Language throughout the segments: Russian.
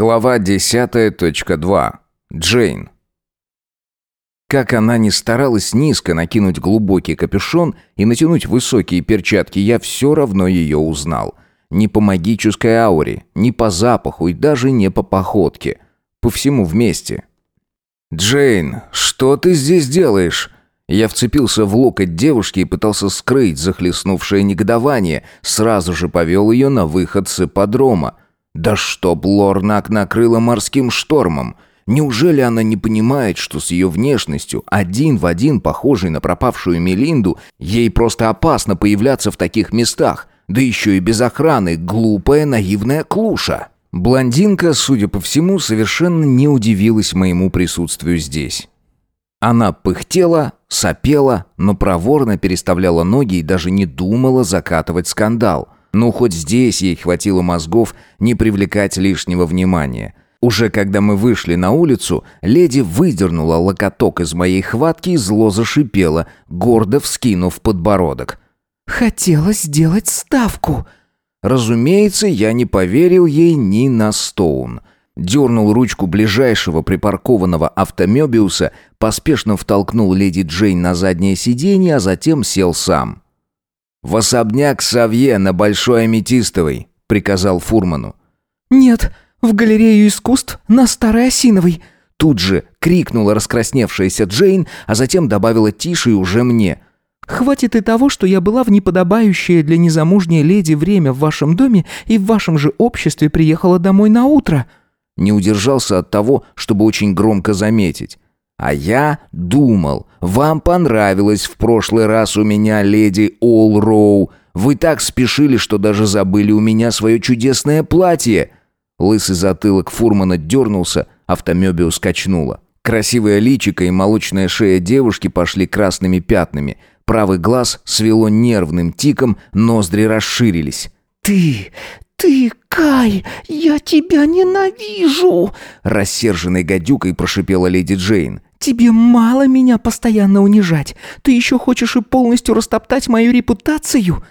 Глава 10.2. Джейн. Как она ни старалась низко накинуть глубокий капюшон и натянуть высокие перчатки, я все равно ее узнал. Ни по магической ауре, ни по запаху и даже не по походке. По всему вместе. «Джейн, что ты здесь делаешь?» Я вцепился в локоть девушки и пытался скрыть захлестнувшее негодование, сразу же повел ее на выход с ипподрома. Да чтоб Лорнак накрыла морским штормом! Неужели она не понимает, что с ее внешностью, один в один похожей на пропавшую Мелинду, ей просто опасно появляться в таких местах, да еще и без охраны, глупая наивная клуша? Блондинка, судя по всему, совершенно не удивилась моему присутствию здесь. Она пыхтела, сопела, но проворно переставляла ноги и даже не думала закатывать скандал – ну, хоть здесь ей хватило мозгов не привлекать лишнего внимания. Уже когда мы вышли на улицу, леди выдернула локоток из моей хватки и зло зашипела, гордо вскинув подбородок. «Хотела сделать ставку!» Разумеется, я не поверил ей ни на стоун. Дернул ручку ближайшего припаркованного автомебиуса, поспешно втолкнул леди Джейн на заднее сиденье, а затем сел сам. «В особняк Савье на Большой Аметистовой», — приказал Фурману. «Нет, в галерею искусств на Старой Осиновой», Тут же крикнула раскрасневшаяся Джейн, а затем добавила тише и уже мне. «Хватит и того, что я была в неподобающее для незамужней леди время в вашем доме и в вашем же обществе приехала домой на утро». Не удержался от того, чтобы очень громко заметить. А я думал, вам понравилось в прошлый раз у меня, леди Олроу. Вы так спешили, что даже забыли у меня свое чудесное платье. Лысый затылок фурмана дернулся, автомебиус качнуло. Красивое личико и молочная шея девушки пошли красными пятнами. Правый глаз свело нервным тиком, ноздри расширились. «Ты, ты, Кай, я тебя ненавижу!» Рассерженной гадюкой прошипела леди Джейн. «Тебе мало меня постоянно унижать. Ты еще хочешь и полностью растоптать мою репутацию?»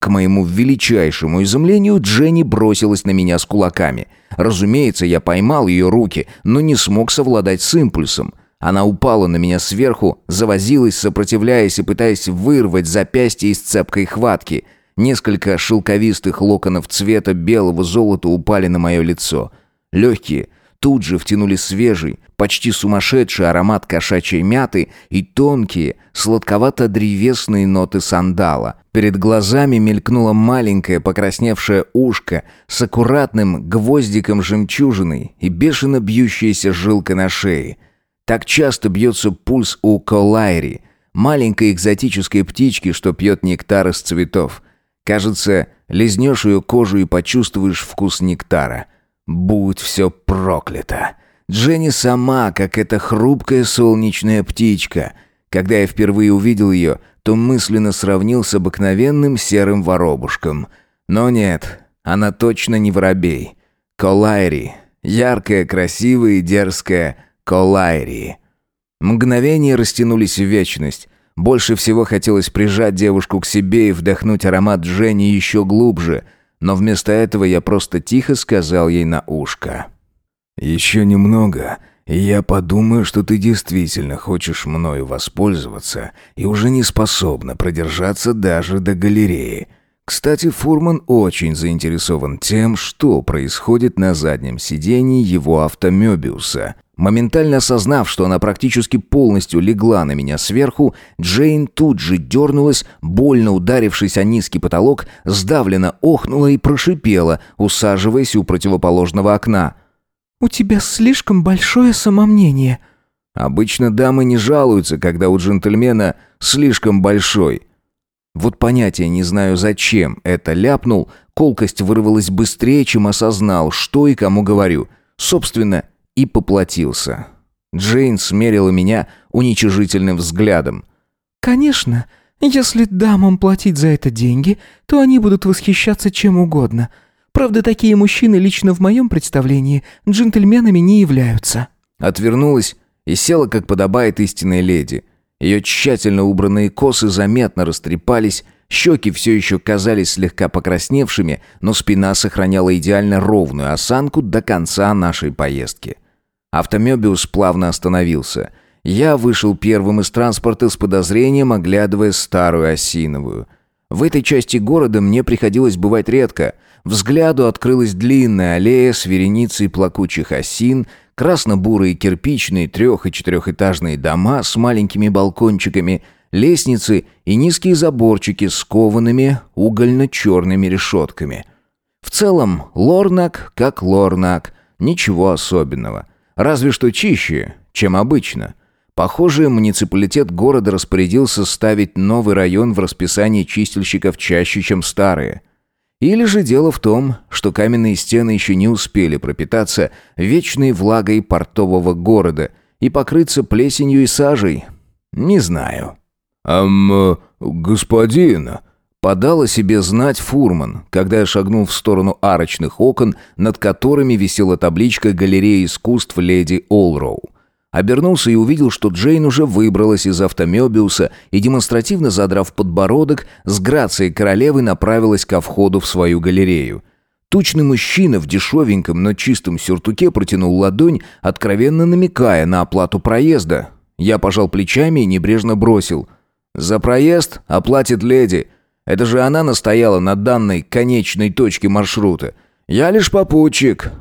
К моему величайшему изумлению Дженни бросилась на меня с кулаками. Разумеется, я поймал ее руки, но не смог совладать с импульсом. Она упала на меня сверху, завозилась, сопротивляясь и пытаясь вырвать запястье из цепкой хватки. Несколько шелковистых локонов цвета белого золота упали на мое лицо. Легкие, тут же втянули свежий, почти сумасшедший аромат кошачьей мяты и тонкие, сладковато-древесные ноты сандала. Перед глазами мелькнуло маленькое покрасневшее ушко с аккуратным гвоздиком жемчужины и бешено бьющаяся жилка на шее. Так часто бьется пульс у колайри, маленькой экзотической птички, что пьет нектар из цветов. Кажется, лизнешь ее кожу и почувствуешь вкус нектара – Будь все проклято. Дженни сама, как эта хрупкая солнечная птичка. Когда я впервые увидел ее, то мысленно сравнил с обыкновенным серым воробушком. Но нет, она точно не воробей. Колайри. Яркая, красивая и дерзкая Колайри. Мгновения растянулись в вечность. Больше всего хотелось прижать девушку к себе и вдохнуть аромат Дженни еще глубже — но вместо этого я просто тихо сказал ей на ушко. «Еще немного, и я подумаю, что ты действительно хочешь мною воспользоваться и уже не способна продержаться даже до галереи. Кстати, Фурман очень заинтересован тем, что происходит на заднем сидении его автомебиуса. Моментально осознав, что она практически полностью легла на меня сверху, Джейн тут же дернулась, больно ударившись о низкий потолок, сдавленно охнула и прошипела, усаживаясь у противоположного окна. «У тебя слишком большое самомнение». Обычно дамы не жалуются, когда у джентльмена слишком большой. Вот понятия не знаю, зачем это ляпнул, колкость вырвалась быстрее, чем осознал, что и кому говорю. Собственно, и поплатился. Джейн смерила меня уничижительным взглядом. «Конечно, если дамам платить за это деньги, то они будут восхищаться чем угодно. Правда, такие мужчины лично в моем представлении джентльменами не являются». Отвернулась и села, как подобает истинной леди. Ее тщательно убранные косы заметно растрепались, Щеки все еще казались слегка покрасневшими, но спина сохраняла идеально ровную осанку до конца нашей поездки. Автомебиус плавно остановился. Я вышел первым из транспорта с подозрением, оглядывая старую осиновую. В этой части города мне приходилось бывать редко. Взгляду открылась длинная аллея с вереницей плакучих осин, красно-бурые кирпичные трех- и четырехэтажные дома с маленькими балкончиками – лестницы и низкие заборчики с коваными угольно-черными решетками. В целом, Лорнак как Лорнак, ничего особенного. Разве что чище, чем обычно. Похоже, муниципалитет города распорядился ставить новый район в расписании чистильщиков чаще, чем старые. Или же дело в том, что каменные стены еще не успели пропитаться вечной влагой портового города и покрыться плесенью и сажей. Не знаю. «Эм, господин...» Подал о себе знать фурман, когда я шагнул в сторону арочных окон, над которыми висела табличка «Галерея искусств леди Олроу». Обернулся и увидел, что Джейн уже выбралась из автомебиуса и, демонстративно задрав подбородок, с грацией королевы направилась ко входу в свою галерею. Тучный мужчина в дешевеньком, но чистом сюртуке протянул ладонь, откровенно намекая на оплату проезда. Я пожал плечами и небрежно бросил – за проезд оплатит леди. Это же она настояла на данной конечной точке маршрута. Я лишь попутчик».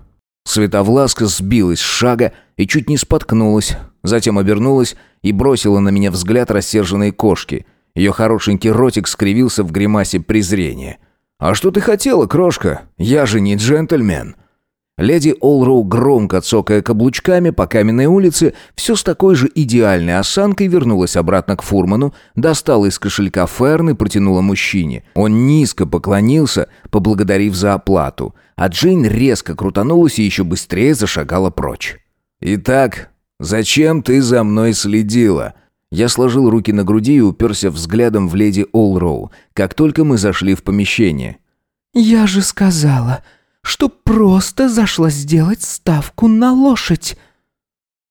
Световласка сбилась с шага и чуть не споткнулась, затем обернулась и бросила на меня взгляд рассерженной кошки. Ее хорошенький ротик скривился в гримасе презрения. «А что ты хотела, крошка? Я же не джентльмен». Леди Олроу, громко цокая каблучками по каменной улице, все с такой же идеальной осанкой вернулась обратно к фурману, достала из кошелька ферн и протянула мужчине. Он низко поклонился, поблагодарив за оплату, а Джейн резко крутанулась и еще быстрее зашагала прочь. «Итак, зачем ты за мной следила?» Я сложил руки на груди и уперся взглядом в леди Олроу, как только мы зашли в помещение. «Я же сказала...» что просто зашла сделать ставку на лошадь»,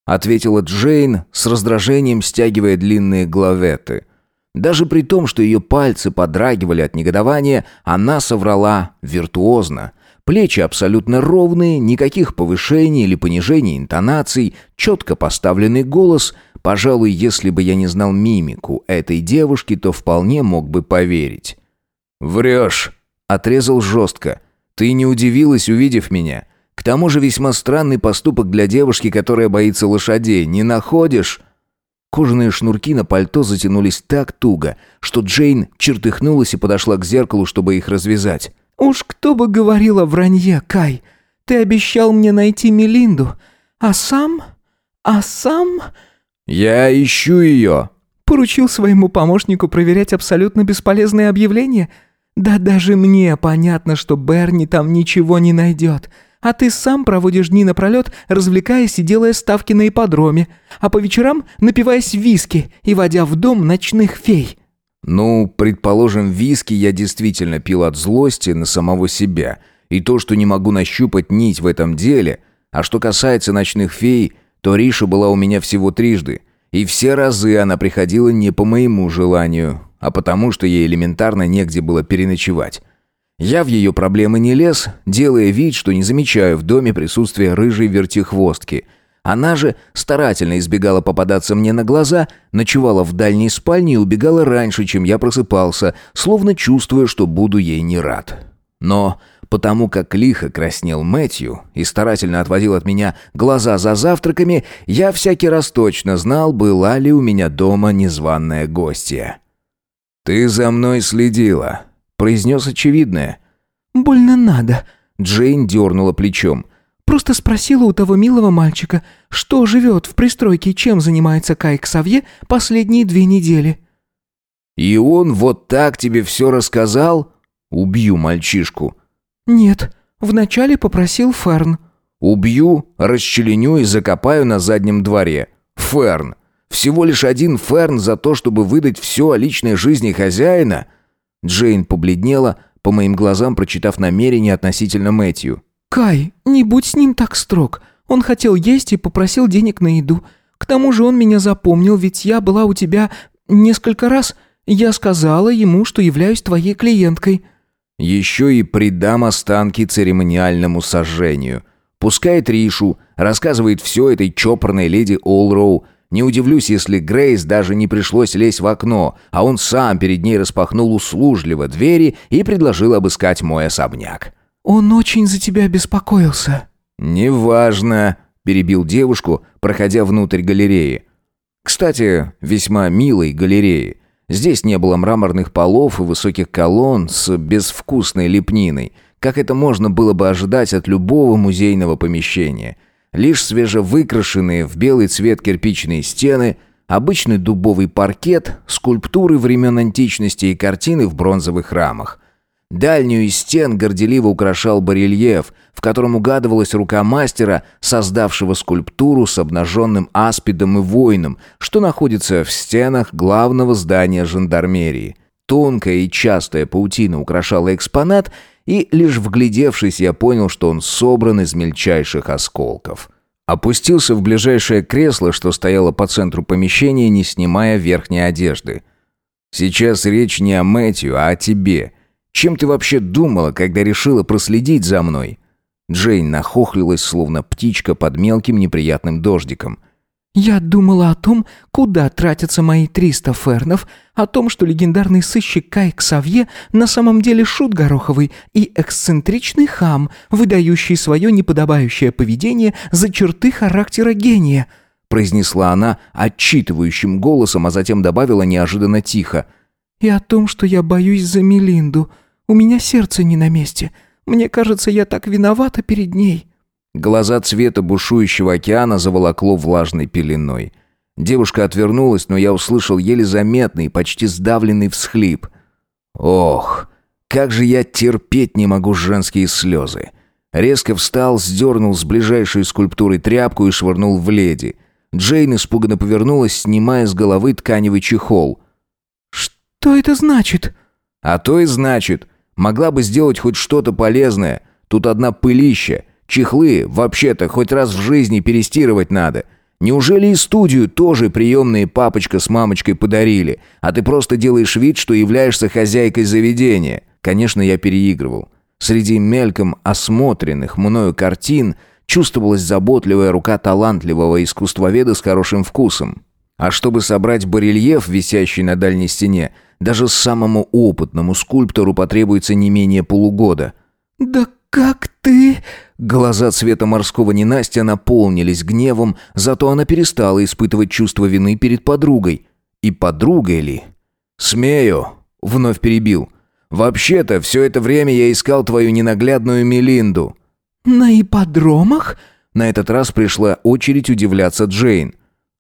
ответила Джейн с раздражением, стягивая длинные главеты. Даже при том, что ее пальцы подрагивали от негодования, она соврала виртуозно. Плечи абсолютно ровные, никаких повышений или понижений интонаций, четко поставленный голос. Пожалуй, если бы я не знал мимику этой девушки, то вполне мог бы поверить. «Врешь!» — отрезал жестко. Ты не удивилась, увидев меня? К тому же весьма странный поступок для девушки, которая боится лошадей, не находишь?» Кожаные шнурки на пальто затянулись так туго, что Джейн чертыхнулась и подошла к зеркалу, чтобы их развязать. «Уж кто бы говорил о вранье, Кай. Ты обещал мне найти Мелинду, а сам... а сам...» «Я ищу ее». «Поручил своему помощнику проверять абсолютно бесполезные объявления?» Да даже мне понятно, что Берни там ничего не найдет. А ты сам проводишь дни напролет, развлекаясь и делая ставки на ипподроме, а по вечерам напиваясь виски и водя в дом ночных фей». «Ну, предположим, виски я действительно пил от злости на самого себя. И то, что не могу нащупать нить в этом деле. А что касается ночных фей, то Риша была у меня всего трижды. И все разы она приходила не по моему желанию, а потому что ей элементарно негде было переночевать. Я в ее проблемы не лез, делая вид, что не замечаю в доме присутствия рыжей вертихвостки. Она же старательно избегала попадаться мне на глаза, ночевала в дальней спальне и убегала раньше, чем я просыпался, словно чувствуя, что буду ей не рад. Но потому как лихо краснел Мэтью и старательно отводил от меня глаза за завтраками, я всякий раз точно знал, была ли у меня дома незваная гостья. «Ты за мной следила», — произнес очевидное. «Больно надо», — Джейн дернула плечом. «Просто спросила у того милого мальчика, что живет в пристройке и чем занимается Кай Ксавье последние две недели». «И он вот так тебе все рассказал?» «Убью мальчишку». «Нет, вначале попросил Ферн». «Убью, расчленю и закопаю на заднем дворе. Ферн, всего лишь один ферн за то, чтобы выдать все о личной жизни хозяина?» Джейн побледнела, по моим глазам прочитав намерение относительно Мэтью. «Кай, не будь с ним так строг. Он хотел есть и попросил денег на еду. К тому же он меня запомнил, ведь я была у тебя несколько раз. Я сказала ему, что являюсь твоей клиенткой». Еще и придам останки церемониальному сожжению. Пускает Ришу, рассказывает все этой чопорной леди Олроу. Не удивлюсь, если Грейс даже не пришлось лезть в окно, а он сам перед ней распахнул услужливо двери и предложил обыскать мой особняк. «Он очень за тебя беспокоился». «Неважно», — перебил девушку, проходя внутрь галереи. Кстати, весьма милой галереи. Здесь не было мраморных полов и высоких колонн с безвкусной лепниной, как это можно было бы ожидать от любого музейного помещения. Лишь свежевыкрашенные в белый цвет кирпичные стены, обычный дубовый паркет, скульптуры времен античности и картины в бронзовых рамах. Дальнюю из стен горделиво украшал барельеф, в котором угадывалась рука мастера, создавшего скульптуру с обнаженным аспидом и воином, что находится в стенах главного здания жандармерии. Тонкая и частая паутина украшала экспонат, и лишь вглядевшись, я понял, что он собран из мельчайших осколков. Опустился в ближайшее кресло, что стояло по центру помещения, не снимая верхней одежды. «Сейчас речь не о Мэтью, а о тебе», чем ты вообще думала, когда решила проследить за мной?» Джейн нахохлилась, словно птичка под мелким неприятным дождиком. «Я думала о том, куда тратятся мои триста фернов, о том, что легендарный сыщик Кай Ксавье на самом деле шут гороховый и эксцентричный хам, выдающий свое неподобающее поведение за черты характера гения», произнесла она отчитывающим голосом, а затем добавила неожиданно тихо. «И о том, что я боюсь за Мелинду». У меня сердце не на месте. Мне кажется, я так виновата перед ней». Глаза цвета бушующего океана заволокло влажной пеленой. Девушка отвернулась, но я услышал еле заметный, почти сдавленный всхлип. «Ох, как же я терпеть не могу женские слезы!» Резко встал, сдернул с ближайшей скульптуры тряпку и швырнул в леди. Джейн испуганно повернулась, снимая с головы тканевый чехол. «Что это значит?» «А то и значит. Могла бы сделать хоть что-то полезное. Тут одна пылища. Чехлы, вообще-то, хоть раз в жизни перестирывать надо. Неужели и студию тоже приемные папочка с мамочкой подарили, а ты просто делаешь вид, что являешься хозяйкой заведения? Конечно, я переигрывал. Среди мельком осмотренных мною картин чувствовалась заботливая рука талантливого искусствоведа с хорошим вкусом. А чтобы собрать барельеф, висящий на дальней стене, даже самому опытному скульптору потребуется не менее полугода. «Да как ты...» Глаза цвета морского ненастья наполнились гневом, зато она перестала испытывать чувство вины перед подругой. И подругой ли? «Смею», — вновь перебил. «Вообще-то, все это время я искал твою ненаглядную Мелинду». «На ипподромах?» На этот раз пришла очередь удивляться Джейн.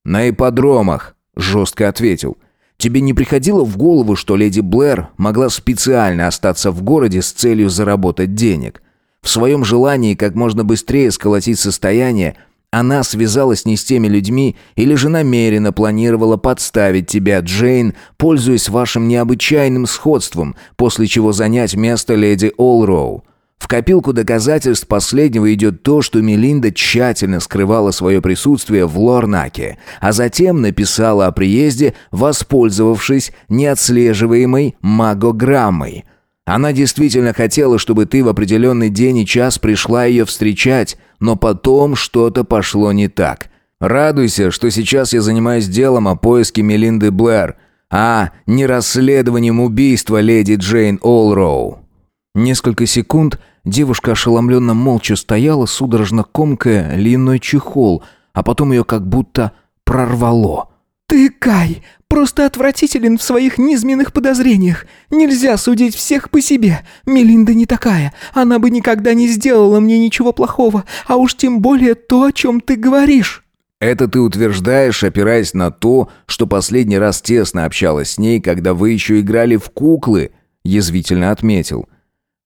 «На ипподромах», — жестко ответил. Тебе не приходило в голову, что леди Блэр могла специально остаться в городе с целью заработать денег? В своем желании как можно быстрее сколотить состояние, она связалась не с теми людьми или же намеренно планировала подставить тебя, Джейн, пользуясь вашим необычайным сходством, после чего занять место леди Олроу. В копилку доказательств последнего идет то, что Мелинда тщательно скрывала свое присутствие в Лорнаке, а затем написала о приезде, воспользовавшись неотслеживаемой магограммой. Она действительно хотела, чтобы ты в определенный день и час пришла ее встречать, но потом что-то пошло не так. Радуйся, что сейчас я занимаюсь делом о поиске Мелинды Блэр, а не расследованием убийства леди Джейн Олроу. Несколько секунд девушка ошеломленно молча стояла, судорожно комкая льняной чехол, а потом ее как будто прорвало. «Ты, Кай, просто отвратителен в своих низменных подозрениях. Нельзя судить всех по себе. Мелинда не такая. Она бы никогда не сделала мне ничего плохого, а уж тем более то, о чем ты говоришь». «Это ты утверждаешь, опираясь на то, что последний раз тесно общалась с ней, когда вы еще играли в куклы», — язвительно отметил.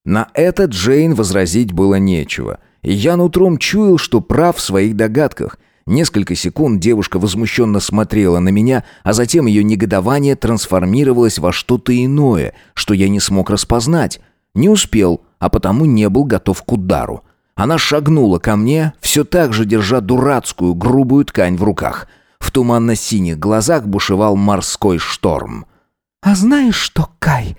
На это Джейн возразить было нечего. Я нутром чуял, что прав в своих догадках. Несколько секунд девушка возмущенно смотрела на меня, а затем ее негодование трансформировалось во что-то иное, что я не смог распознать. Не успел, а потому не был готов к удару. Она шагнула ко мне, все так же держа дурацкую грубую ткань в руках. В туманно-синих глазах бушевал морской шторм. А знаешь что, Кай?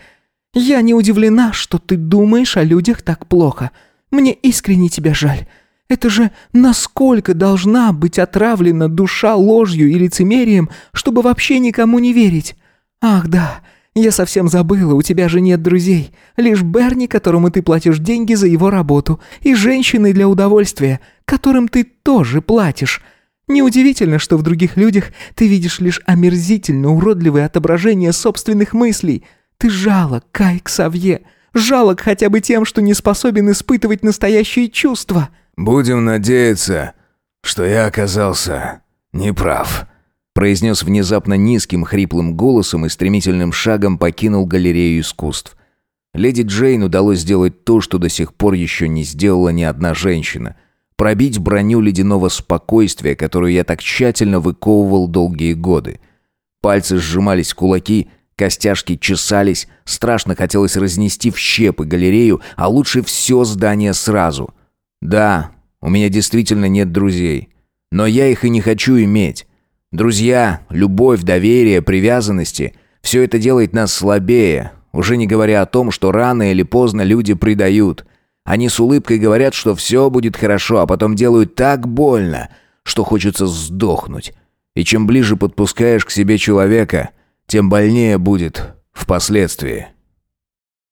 Я не удивлена, что ты думаешь о людях так плохо. Мне искренне тебя жаль. Это же насколько должна быть отравлена душа ложью и лицемерием, чтобы вообще никому не верить? Ах да, я совсем забыла, у тебя же нет друзей. Лишь Берни, которому ты платишь деньги за его работу, и женщины для удовольствия, которым ты тоже платишь. Неудивительно, что в других людях ты видишь лишь омерзительно уродливые отображения собственных мыслей. Ты жалок, Кай Ксавье, жалок хотя бы тем, что не способен испытывать настоящие чувства». «Будем надеяться, что я оказался неправ», произнес внезапно низким хриплым голосом и стремительным шагом покинул галерею искусств. Леди Джейн удалось сделать то, что до сих пор еще не сделала ни одна женщина. Пробить броню ледяного спокойствия, которую я так тщательно выковывал долгие годы. Пальцы сжимались кулаки, костяшки чесались, страшно хотелось разнести в щепы галерею, а лучше все здание сразу. Да, у меня действительно нет друзей. Но я их и не хочу иметь. Друзья, любовь, доверие, привязанности – все это делает нас слабее, уже не говоря о том, что рано или поздно люди предают. Они с улыбкой говорят, что все будет хорошо, а потом делают так больно, что хочется сдохнуть. И чем ближе подпускаешь к себе человека, тем больнее будет впоследствии.